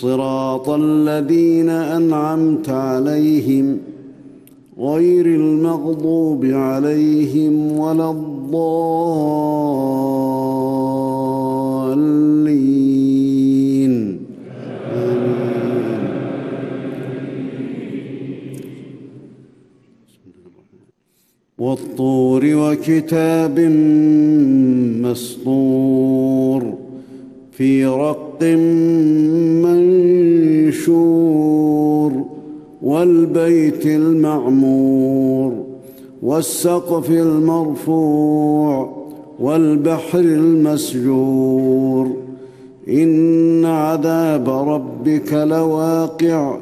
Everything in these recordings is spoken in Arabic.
صراط الذين أنعمت عليهم غير المغضوب عليهم ولا الضالين. والطور وكتاب مسطور. في رق منشور والبيت المعمور والسقف المرفوع والبحر المسجور إن عذاب ربك لواقع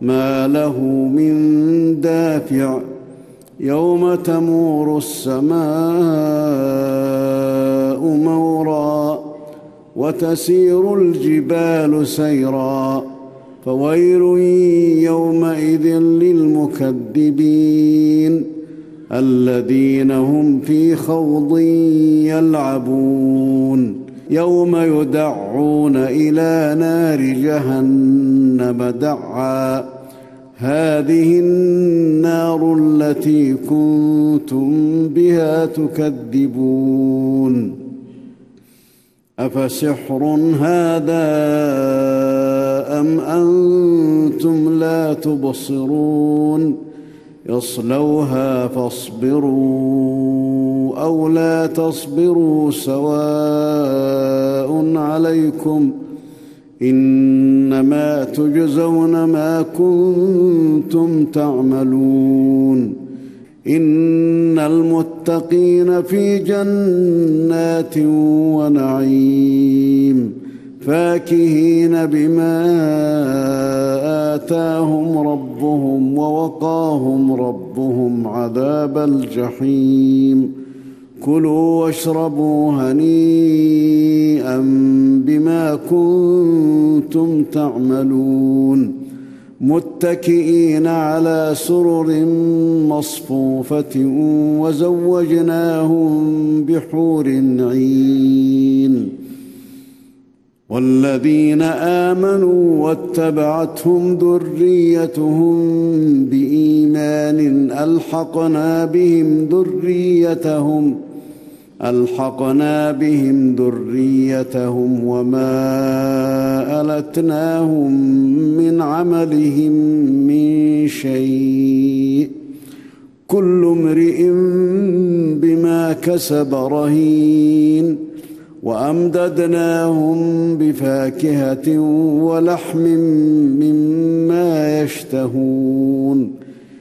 ما له من دافع يوم تمور السماء وتسير الجبال سيرا فويل يومئذ للمكذبين الذين هم في خوض يلعبون. يوم يدعون إلى نار جهنم دعا هذه النار التي كنتم بها تكذبون. أفسحر هذا أم أنتم لا تبصرون؟ يصلوها فاصبروا أو لا تصبروا سواء عليكم إنما تجزون ما كنتم تعملون. ان المتقين في جنات ونعيم فاكهين بما اتاهم ربهم ووقاهم ربهم عذاب الجحيم كلوا واشربوا هنيئا بما كنتم تعملون متكئين على سرر مصفوفة وزوجناهم بحور عين. والذين آمنوا واتبعتهم ذريتهم بإيمان ألحقنا بهم ذريتهم ألحقنا بهم ذريتهم وما ألتناهم من عملهم من شيء. كل امرئ بما كسب رهين. وأمددناهم بفاكهة ولحم مما يشتهون.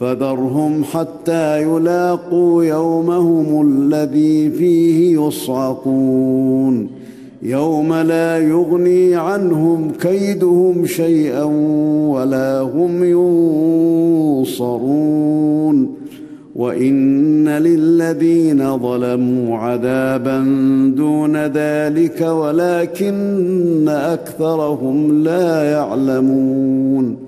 فذرهم حتى يلاقوا يومهم الذي فيه يصعقون. يوم لا يغني عنهم كيدهم شيئا ولا هم ينصرون. وإن للذين ظلموا عذابا دون ذلك ولكن أكثرهم لا يعلمون.